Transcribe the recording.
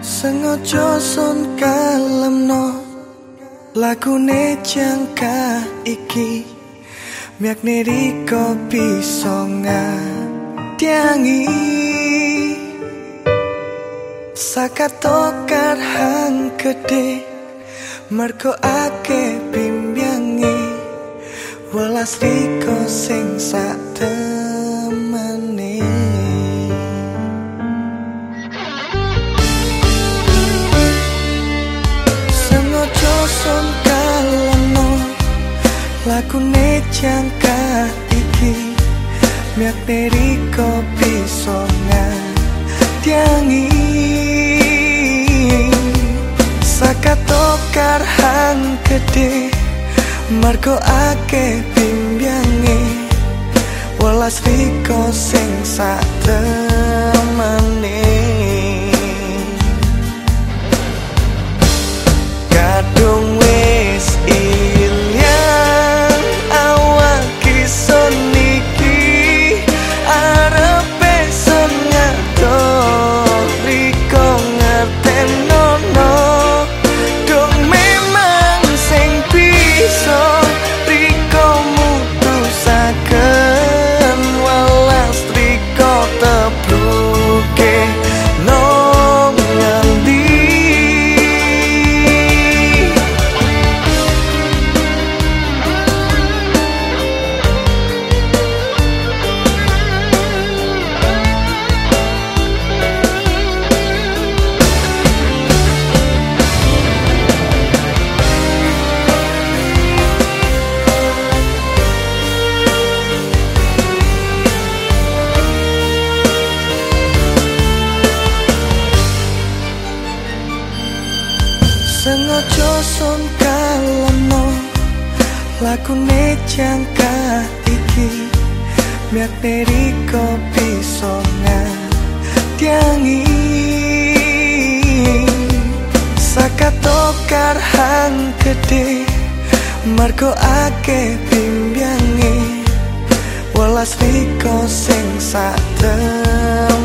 Sengaja sun kalemno Lagune jangka iki. Miak niriko bisa ngatiangi Sakatokar hang gede Merko ake bimbyangi Welas riko sing jangka iki miak dari kopi songa tiangi. Sakatokar hang gede marco ake bimbyangi walas riko sing sak sengaja sun kaleno lagu ne jangka iki miak dari kopi songa tiangi. Sakatokar hang gede marco ake bimbyangi walas riko sing sak teman